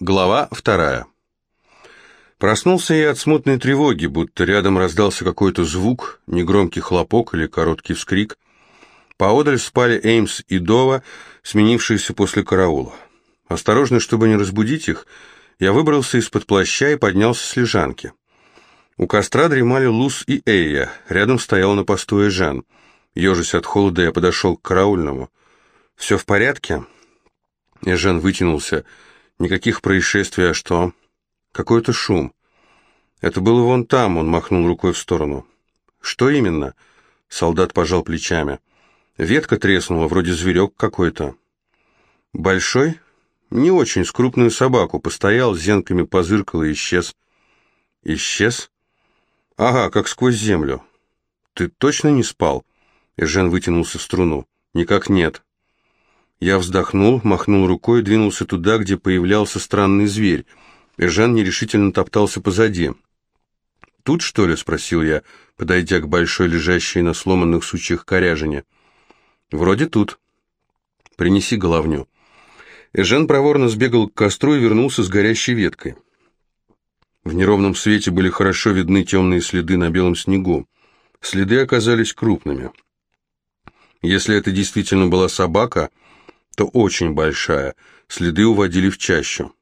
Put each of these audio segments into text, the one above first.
Глава вторая. Проснулся я от смутной тревоги, будто рядом раздался какой-то звук, негромкий хлопок или короткий вскрик. Поодаль спали Эймс и Дова, сменившиеся после караула. Осторожно, чтобы не разбудить их, я выбрался из-под плаща и поднялся с лежанки. У костра дремали Лус и Эйя, рядом стоял на посту Жан. Ежась от холода, я подошел к караульному. «Все в порядке?» Эжен вытянулся, — Никаких происшествий, а что? Какой-то шум. Это было вон там, он махнул рукой в сторону. Что именно? Солдат пожал плечами. Ветка треснула, вроде зверек какой-то. Большой? Не очень, с крупную собаку. Постоял, зенками позыркал и исчез. Исчез? Ага, как сквозь землю. Ты точно не спал? Эжен вытянулся в струну. Никак нет. Я вздохнул, махнул рукой и двинулся туда, где появлялся странный зверь. Эжен нерешительно топтался позади. «Тут, что ли?» — спросил я, подойдя к большой лежащей на сломанных сучьях коряжине. «Вроде тут. Принеси головню». Эжен проворно сбегал к костру и вернулся с горящей веткой. В неровном свете были хорошо видны темные следы на белом снегу. Следы оказались крупными. Если это действительно была собака, то очень большая. Следы уводили в чащу.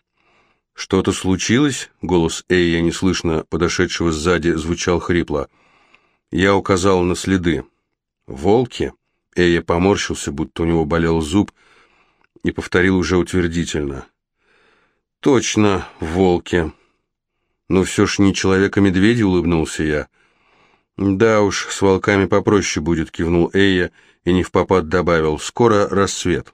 «Что-то случилось?» — голос Эйя, неслышно подошедшего сзади, звучал хрипло. Я указал на следы. «Волки?» — Эйя поморщился, будто у него болел зуб, и повторил уже утвердительно. «Точно, волки!» «Но все ж не человека-медведя», — улыбнулся я. «Да уж, с волками попроще будет», — кивнул Эйя и не в попад добавил. «Скоро рассвет».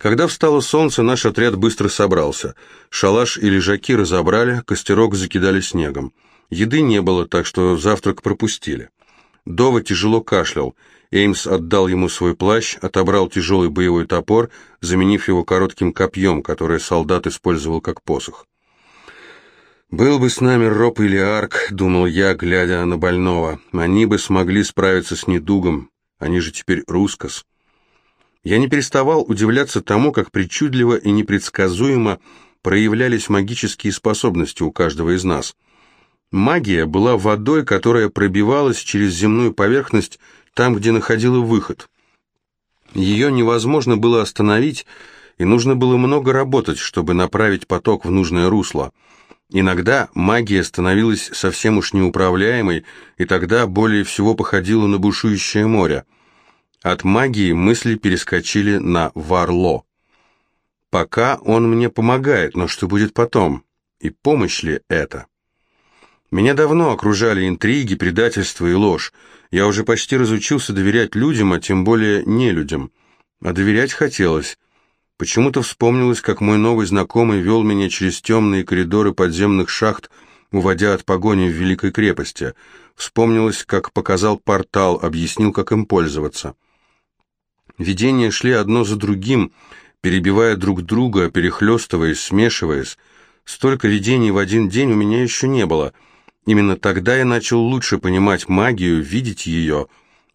Когда встало солнце, наш отряд быстро собрался. Шалаш и лежаки разобрали, костерок закидали снегом. Еды не было, так что завтрак пропустили. Дова тяжело кашлял. Эймс отдал ему свой плащ, отобрал тяжелый боевой топор, заменив его коротким копьем, которое солдат использовал как посох. «Был бы с нами Роб или Арк», — думал я, глядя на больного. «Они бы смогли справиться с недугом. Они же теперь рускос». Я не переставал удивляться тому, как причудливо и непредсказуемо проявлялись магические способности у каждого из нас. Магия была водой, которая пробивалась через земную поверхность там, где находила выход. Ее невозможно было остановить, и нужно было много работать, чтобы направить поток в нужное русло. Иногда магия становилась совсем уж неуправляемой, и тогда более всего походила на бушующее море – от магии мысли перескочили на Варло. Пока он мне помогает, но что будет потом? И помощь ли это? Меня давно окружали интриги, предательство и ложь. Я уже почти разучился доверять людям, а тем более не людям. А доверять хотелось. Почему-то вспомнилось, как мой новый знакомый вел меня через темные коридоры подземных шахт, уводя от погони в Великой крепости. Вспомнилось, как показал портал, объяснил, как им пользоваться. Видения шли одно за другим, перебивая друг друга, перехлестываясь, смешиваясь. Столько видений в один день у меня еще не было. Именно тогда я начал лучше понимать магию, видеть ее.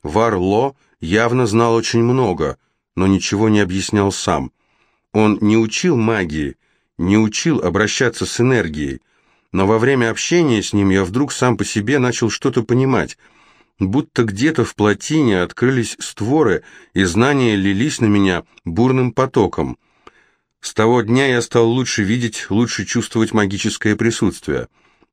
Варло явно знал очень много, но ничего не объяснял сам. Он не учил магии, не учил обращаться с энергией, но во время общения с ним я вдруг сам по себе начал что-то понимать – будто где-то в плотине открылись створы, и знания лились на меня бурным потоком. С того дня я стал лучше видеть, лучше чувствовать магическое присутствие.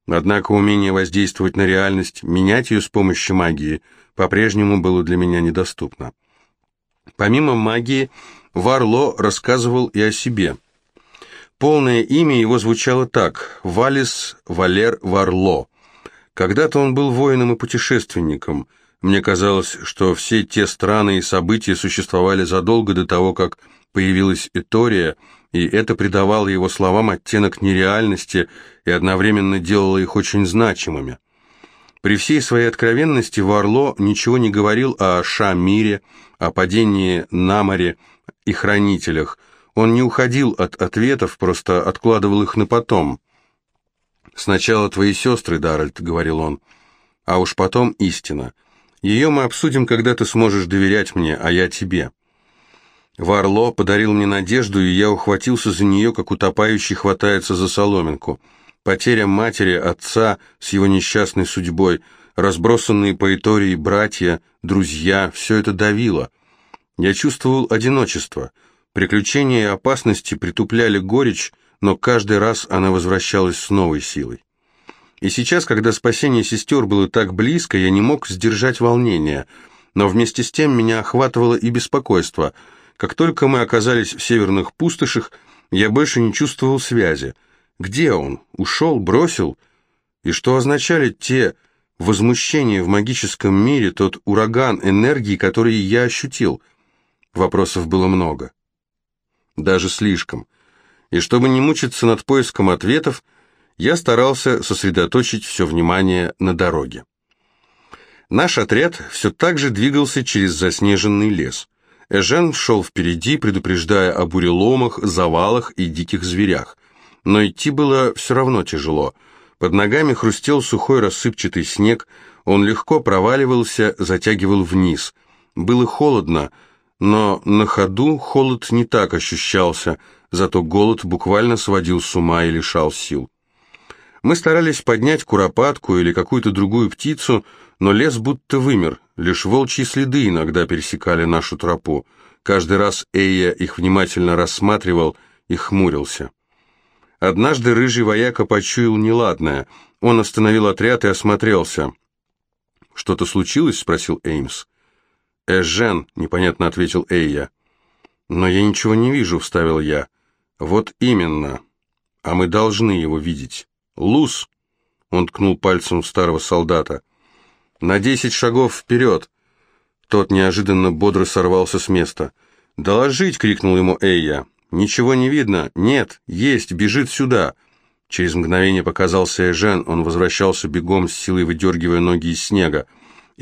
Однако умение воздействовать на реальность, менять ее с помощью магии, по-прежнему было для меня недоступно. Помимо магии, Варло рассказывал и о себе. Полное имя его звучало так – Валис Валер Варло – когда-то он был воином и путешественником. Мне казалось, что все те страны и события существовали задолго до того, как появилась Этория, и это придавало его словам оттенок нереальности и одновременно делало их очень значимыми. При всей своей откровенности Варло ничего не говорил о Шамире, о падении на море и хранителях. Он не уходил от ответов, просто откладывал их на потом – «Сначала твои сестры, Даральд», — говорил он, — «а уж потом истина. Ее мы обсудим, когда ты сможешь доверять мне, а я тебе». Варло подарил мне надежду, и я ухватился за нее, как утопающий хватается за соломинку. Потеря матери, отца с его несчастной судьбой, разбросанные по Итории братья, друзья — все это давило. Я чувствовал одиночество. Приключения и опасности притупляли горечь, но каждый раз она возвращалась с новой силой. И сейчас, когда спасение сестер было так близко, я не мог сдержать волнения, но вместе с тем меня охватывало и беспокойство — как только мы оказались в северных пустошах, я больше не чувствовал связи. Где он? Ушел? Бросил? И что означали те возмущения в магическом мире, тот ураган энергии, который я ощутил? Вопросов было много. Даже слишком. И чтобы не мучиться над поиском ответов, я старался сосредоточить все внимание на дороге. Наш отряд все так же двигался через заснеженный лес. Эжен шел впереди, предупреждая о буреломах, завалах и диких зверях. Но идти было все равно тяжело. Под ногами хрустел сухой рассыпчатый снег, он легко проваливался, затягивал вниз. Было холодно, но на ходу холод не так ощущался, зато голод буквально сводил с ума и лишал сил. Мы старались поднять куропатку или какую-то другую птицу, но лес будто вымер, лишь волчьи следы иногда пересекали нашу тропу. Каждый раз Эйя их внимательно рассматривал и хмурился. Однажды рыжий вояка почуял неладное. Он остановил отряд и осмотрелся. «Что-то случилось?» — спросил Эймс. «Эжен», — непонятно ответил Эйя. «Но я ничего не вижу», — вставил я. «Вот именно. А мы должны его видеть. Лус!» — он ткнул пальцем старого солдата. «На десять шагов вперед!» Тот неожиданно бодро сорвался с места. «Доложить!» — крикнул ему Эйя. «Ничего не видно! Нет! Есть! Бежит сюда!» Через мгновение показался Эжен, он возвращался бегом, с силой выдергивая ноги из снега.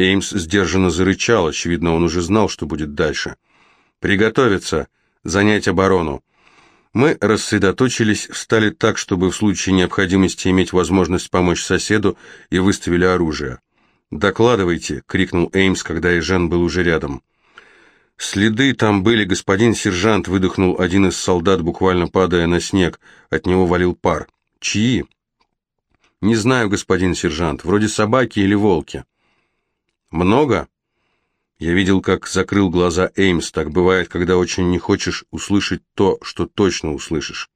Эймс сдержанно зарычал, очевидно, он уже знал, что будет дальше. «Приготовиться! Занять оборону!» Мы рассредоточились, встали так, чтобы в случае необходимости иметь возможность помочь соседу, и выставили оружие. «Докладывайте!» — крикнул Эймс, когда Эжен был уже рядом. «Следы там были, господин сержант!» — выдохнул один из солдат, буквально падая на снег. От него валил пар. «Чьи?» «Не знаю, господин сержант. Вроде собаки или волки». «Много?» Я видел, как закрыл глаза Эймс. Так бывает, когда очень не хочешь услышать то, что точно услышишь.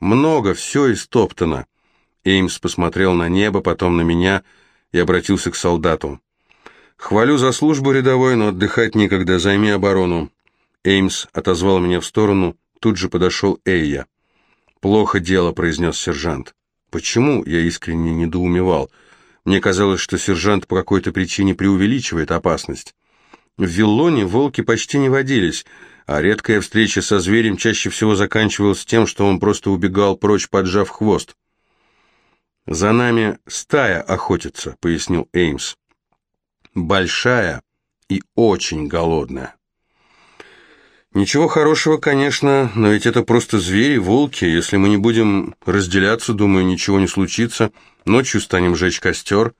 «Много, все истоптано». Эймс посмотрел на небо, потом на меня — и обратился к солдату. «Хвалю за службу рядовой, но отдыхать некогда, займи оборону». Эймс отозвал меня в сторону, тут же подошел Эйя. «Плохо дело», — произнес сержант. «Почему?» — я искренне недоумевал. Мне казалось, что сержант по какой-то причине преувеличивает опасность. В Виллоне волки почти не водились, а редкая встреча со зверем чаще всего заканчивалась тем, что он просто убегал прочь, поджав хвост. «За нами стая охотится», — пояснил Эймс. «Большая и очень голодная». «Ничего хорошего, конечно, но ведь это просто звери, волки. Если мы не будем разделяться, думаю, ничего не случится. Ночью станем жечь костер».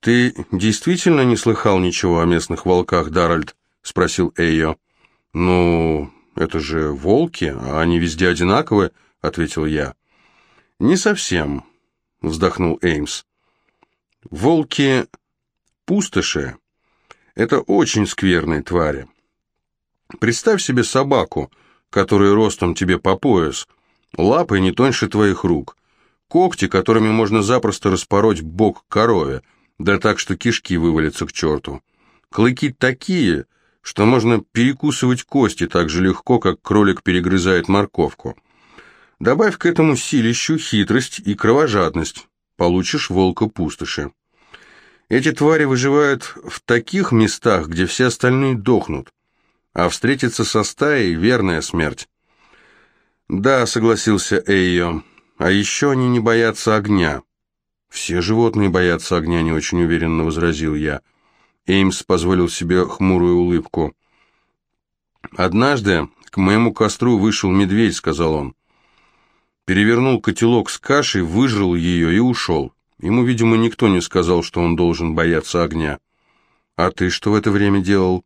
«Ты действительно не слыхал ничего о местных волках, Даральд?» — спросил Эйо. «Ну, это же волки, а они везде одинаковые», — ответил я. «Не совсем вздохнул Эймс. Волки пустоши — это очень скверные твари. Представь себе собаку, которая ростом тебе по пояс, лапы не тоньше твоих рук, когти, которыми можно запросто распороть бок корове, да так, что кишки вывалятся к черту. Клыки такие, что можно перекусывать кости так же легко, как кролик перегрызает морковку. Добавь к этому силищу хитрость и кровожадность. Получишь волка пустоши. Эти твари выживают в таких местах, где все остальные дохнут. А встретиться со стаей — верная смерть. «Да», — согласился Эйо, — «а еще они не боятся огня». «Все животные боятся огня», — не очень уверенно возразил я. Эймс позволил себе хмурую улыбку. «Однажды к моему костру вышел медведь», — сказал он перевернул котелок с кашей, выжрал ее и ушел. Ему, видимо, никто не сказал, что он должен бояться огня. «А ты что в это время делал?»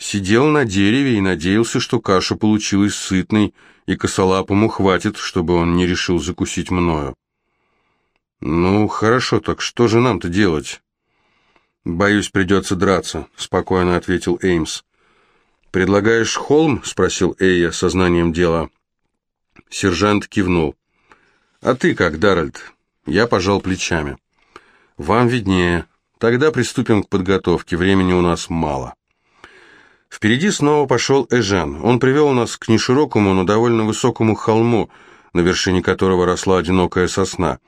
Сидел на дереве и надеялся, что каша получилась сытной, и косолапому хватит, чтобы он не решил закусить мною. «Ну, хорошо, так что же нам-то делать?» «Боюсь, придется драться», — спокойно ответил Эймс. «Предлагаешь холм?» — спросил Эйя сознанием дела. Сержант кивнул. «А ты как, Даральд?» Я пожал плечами. «Вам виднее. Тогда приступим к подготовке. Времени у нас мало». Впереди снова пошел Эжен. Он привел нас к неширокому, но довольно высокому холму, на вершине которого росла одинокая сосна.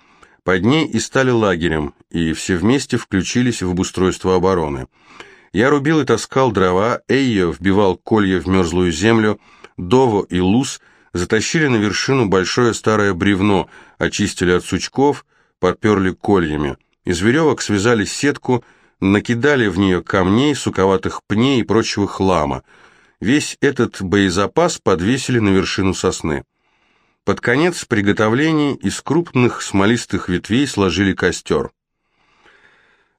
Под ней и стали лагерем, и все вместе включились в обустройство обороны. Я рубил и таскал дрова, Эйо вбивал колья в мерзлую землю, Дово и Лус затащили на вершину большое старое бревно, очистили от сучков, подперли кольями. Из веревок связали сетку, накидали в нее камней, суковатых пней и прочего хлама. Весь этот боезапас подвесили на вершину сосны. Под конец приготовлений из крупных смолистых ветвей сложили костер.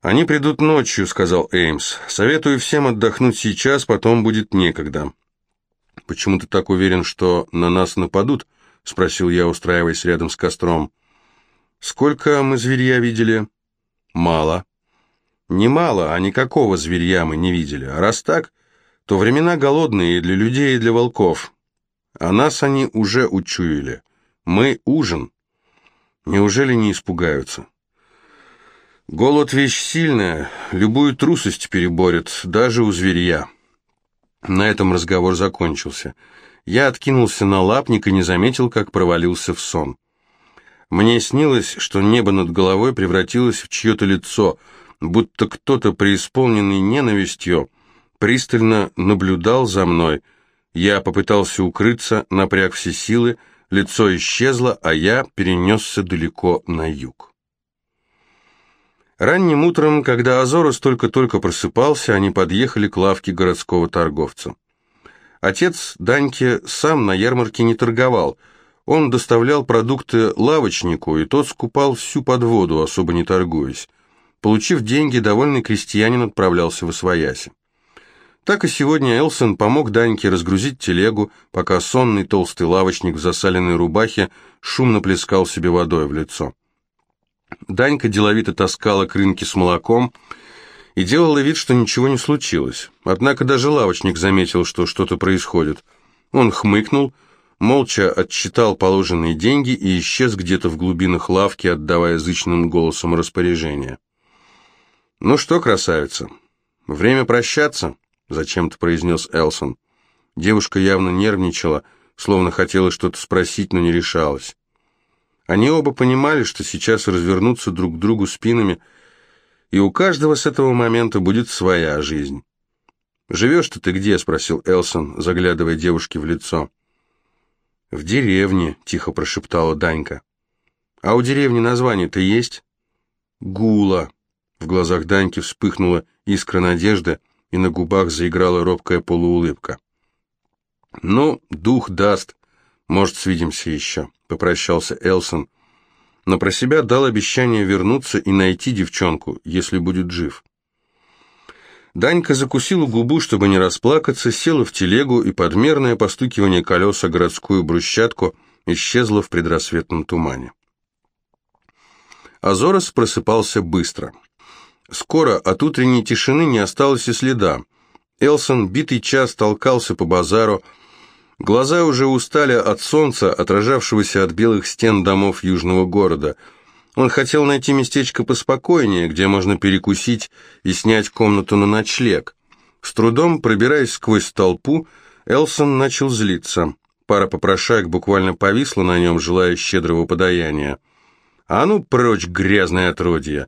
«Они придут ночью», — сказал Эймс. «Советую всем отдохнуть сейчас, потом будет некогда». «Почему ты так уверен, что на нас нападут?» — спросил я, устраиваясь рядом с костром. «Сколько мы зверья видели?» «Мало». Немало, а никакого зверья мы не видели. А раз так, то времена голодные и для людей, и для волков. А нас они уже учуяли. Мы ужин. Неужели не испугаются? Голод — вещь сильная, любую трусость переборет, даже у зверья. На этом разговор закончился. Я откинулся на лапник и не заметил, как провалился в сон. Мне снилось, что небо над головой превратилось в чье-то лицо — будто кто-то, преисполненный ненавистью, пристально наблюдал за мной. Я попытался укрыться, напряг все силы, лицо исчезло, а я перенесся далеко на юг. Ранним утром, когда Азорос только-только просыпался, они подъехали к лавке городского торговца. Отец Даньки сам на ярмарке не торговал. Он доставлял продукты лавочнику, и тот скупал всю подводу, особо не торгуясь. Получив деньги, довольный крестьянин отправлялся в Освояси. Так и сегодня Элсон помог Даньке разгрузить телегу, пока сонный толстый лавочник в засаленной рубахе шумно плескал себе водой в лицо. Данька деловито таскала крынки с молоком и делала вид, что ничего не случилось. Однако даже лавочник заметил, что что-то происходит. Он хмыкнул, молча отсчитал положенные деньги и исчез где-то в глубинах лавки, отдавая зычным голосом распоряжения. «Ну что, красавица, время прощаться», — зачем-то произнес Элсон. Девушка явно нервничала, словно хотела что-то спросить, но не решалась. Они оба понимали, что сейчас развернутся друг к другу спинами, и у каждого с этого момента будет своя жизнь. «Живешь-то ты где?» — спросил Элсон, заглядывая девушке в лицо. «В деревне», — тихо прошептала Данька. «А у деревни название-то есть?» «Гула», в глазах Даньки вспыхнула искра надежды, и на губах заиграла робкая полуулыбка. «Ну, дух даст. Может, свидимся еще», — попрощался Элсон, но про себя дал обещание вернуться и найти девчонку, если будет жив. Данька закусила губу, чтобы не расплакаться, села в телегу, и подмерное постукивание колеса городскую брусчатку исчезло в предрассветном тумане. Азорос просыпался быстро. Скоро от утренней тишины не осталось и следа. Элсон битый час толкался по базару. Глаза уже устали от солнца, отражавшегося от белых стен домов южного города. Он хотел найти местечко поспокойнее, где можно перекусить и снять комнату на ночлег. С трудом, пробираясь сквозь толпу, Элсон начал злиться. Пара попрошаек буквально повисла на нем, желая щедрого подаяния. «А ну прочь, грязное отродье!»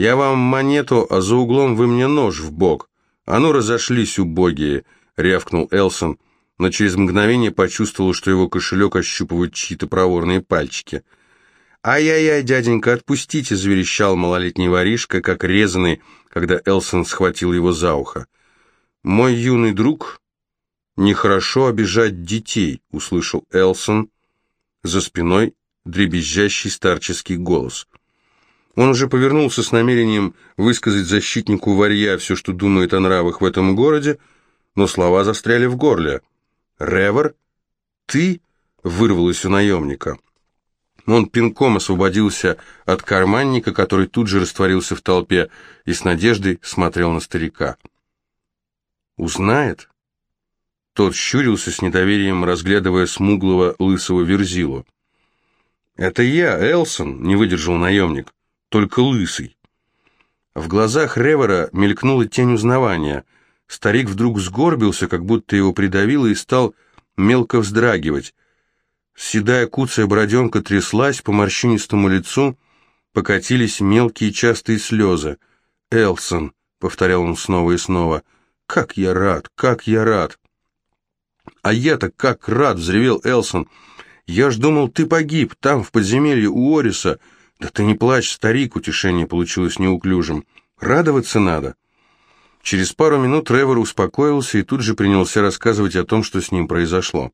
Я вам монету, а за углом вы мне нож в бок. А ну разошлись, убогие!» — рявкнул Элсон, но через мгновение почувствовал, что его кошелек ощупывают чьи-то проворные пальчики. «Ай-яй-яй, дяденька, отпустите!» — заверещал малолетний воришка, как резанный, когда Элсон схватил его за ухо. «Мой юный друг, нехорошо обижать детей», — услышал Элсон за спиной дребезжащий старческий голос — он уже повернулся с намерением высказать защитнику варья все, что думает о нравах в этом городе, но слова застряли в горле. «Ревер? Ты?» — вырвалось у наемника. Он пинком освободился от карманника, который тут же растворился в толпе, и с надеждой смотрел на старика. «Узнает?» Тот щурился с недоверием, разглядывая смуглого лысого верзилу. «Это я, Элсон», — не выдержал наемник, — «только лысый». В глазах Ревера мелькнула тень узнавания. Старик вдруг сгорбился, как будто его придавило, и стал мелко вздрагивать. Седая куцая бороденка тряслась, по морщинистому лицу покатились мелкие частые слезы. «Элсон», — повторял он снова и снова, — «как я рад, как я рад!» «А я-то как рад!» — взревел Элсон. «Я ж думал, ты погиб, там, в подземелье у Ориса. Да ты не плачь, старик!» — утешение получилось неуклюжим. «Радоваться надо!» Через пару минут Тревор успокоился и тут же принялся рассказывать о том, что с ним произошло.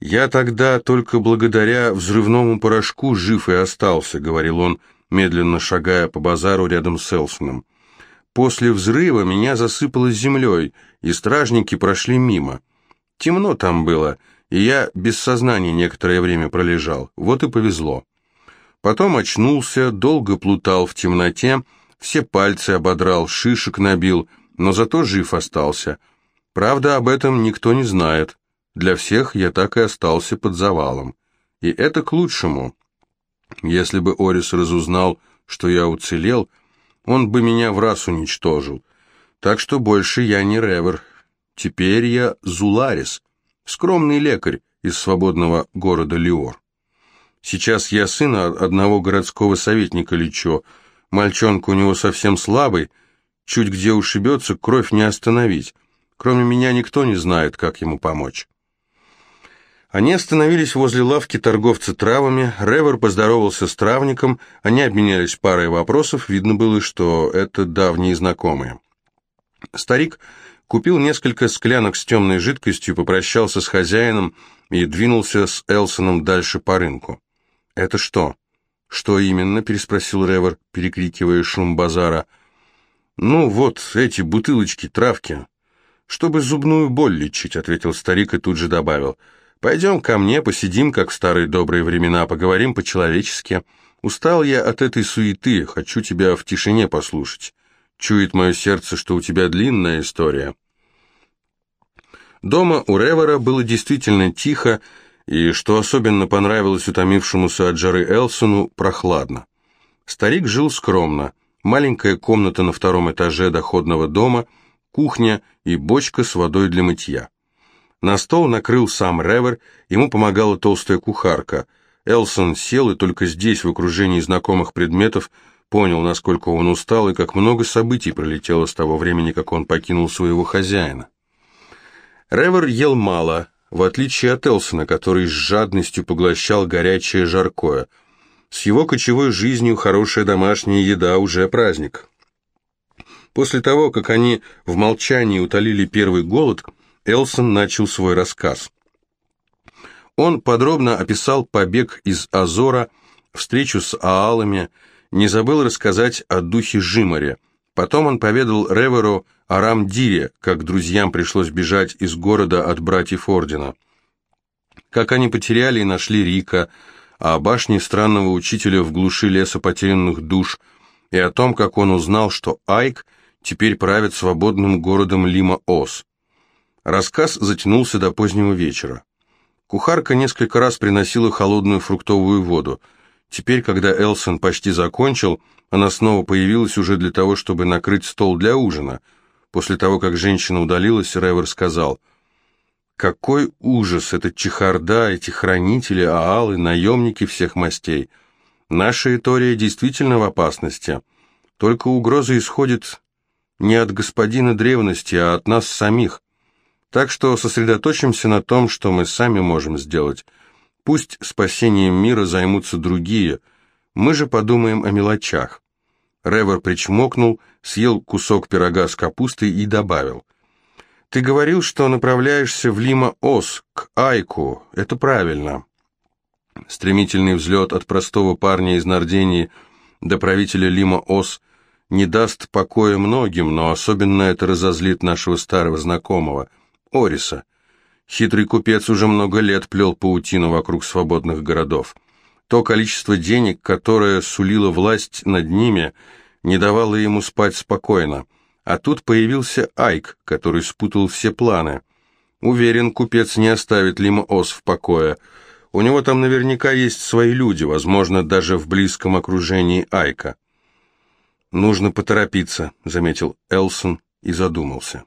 «Я тогда только благодаря взрывному порошку жив и остался», — говорил он, медленно шагая по базару рядом с Элсоном. «После взрыва меня засыпало землей, и стражники прошли мимо. Темно там было, и я без сознания некоторое время пролежал. Вот и повезло. Потом очнулся, долго плутал в темноте, все пальцы ободрал, шишек набил, но зато жив остался. Правда, об этом никто не знает». Для всех я так и остался под завалом. И это к лучшему. Если бы Орис разузнал, что я уцелел, он бы меня в раз уничтожил. Так что больше я не Ревер. Теперь я Зуларис, скромный лекарь из свободного города Лиор. Сейчас я сына одного городского советника лечу. Мальчонка у него совсем слабый, чуть где ушибется, кровь не остановить. Кроме меня никто не знает, как ему помочь. Они остановились возле лавки торговца травами, Ревер поздоровался с травником, они обменялись парой вопросов, видно было, что это давние знакомые. Старик купил несколько склянок с темной жидкостью, попрощался с хозяином и двинулся с Элсоном дальше по рынку. «Это что?» «Что именно?» – переспросил Ревер, перекрикивая шум базара. «Ну, вот эти бутылочки, травки». «Чтобы зубную боль лечить», – ответил старик и тут же добавил – Пойдем ко мне, посидим, как в старые добрые времена, поговорим по-человечески. Устал я от этой суеты, хочу тебя в тишине послушать. Чует мое сердце, что у тебя длинная история». Дома у Ревера было действительно тихо, и, что особенно понравилось утомившемуся от жары Элсону, прохладно. Старик жил скромно. Маленькая комната на втором этаже доходного дома, кухня и бочка с водой для мытья. На стол накрыл сам Ревер, ему помогала толстая кухарка. Элсон сел и только здесь, в окружении знакомых предметов, понял, насколько он устал и как много событий пролетело с того времени, как он покинул своего хозяина. Ревер ел мало, в отличие от Элсона, который с жадностью поглощал горячее жаркое. С его кочевой жизнью хорошая домашняя еда уже праздник. После того, как они в молчании утолили первый голод – Элсон начал свой рассказ. Он подробно описал побег из Азора, встречу с аалами, не забыл рассказать о духе Жимаре. Потом он поведал Реверу о Рамдире, как друзьям пришлось бежать из города от братьев Ордена. Как они потеряли и нашли Рика, о башне странного учителя в глуши леса потерянных душ, и о том, как он узнал, что Айк теперь правит свободным городом Лима-Ос. Рассказ затянулся до позднего вечера. Кухарка несколько раз приносила холодную фруктовую воду. Теперь, когда Элсон почти закончил, она снова появилась уже для того, чтобы накрыть стол для ужина. После того, как женщина удалилась, Ревер сказал, «Какой ужас! Это чехарда, эти хранители, аалы, наемники всех мастей. Наша Итория действительно в опасности. Только угроза исходит не от господина древности, а от нас самих. Так что сосредоточимся на том, что мы сами можем сделать. Пусть спасением мира займутся другие, мы же подумаем о мелочах. Ревер причмокнул, съел кусок пирога с капустой и добавил. «Ты говорил, что направляешься в Лима-Ос, к Айку. Это правильно». Стремительный взлет от простого парня из Нардении до правителя Лима-Ос не даст покоя многим, но особенно это разозлит нашего старого знакомого, Ориса. Хитрый купец уже много лет плел паутину вокруг свободных городов. То количество денег, которое сулила власть над ними, не давало ему спать спокойно. А тут появился Айк, который спутал все планы. Уверен, купец не оставит Лима Ос в покое. У него там наверняка есть свои люди, возможно, даже в близком окружении Айка. «Нужно поторопиться», — заметил Элсон и задумался.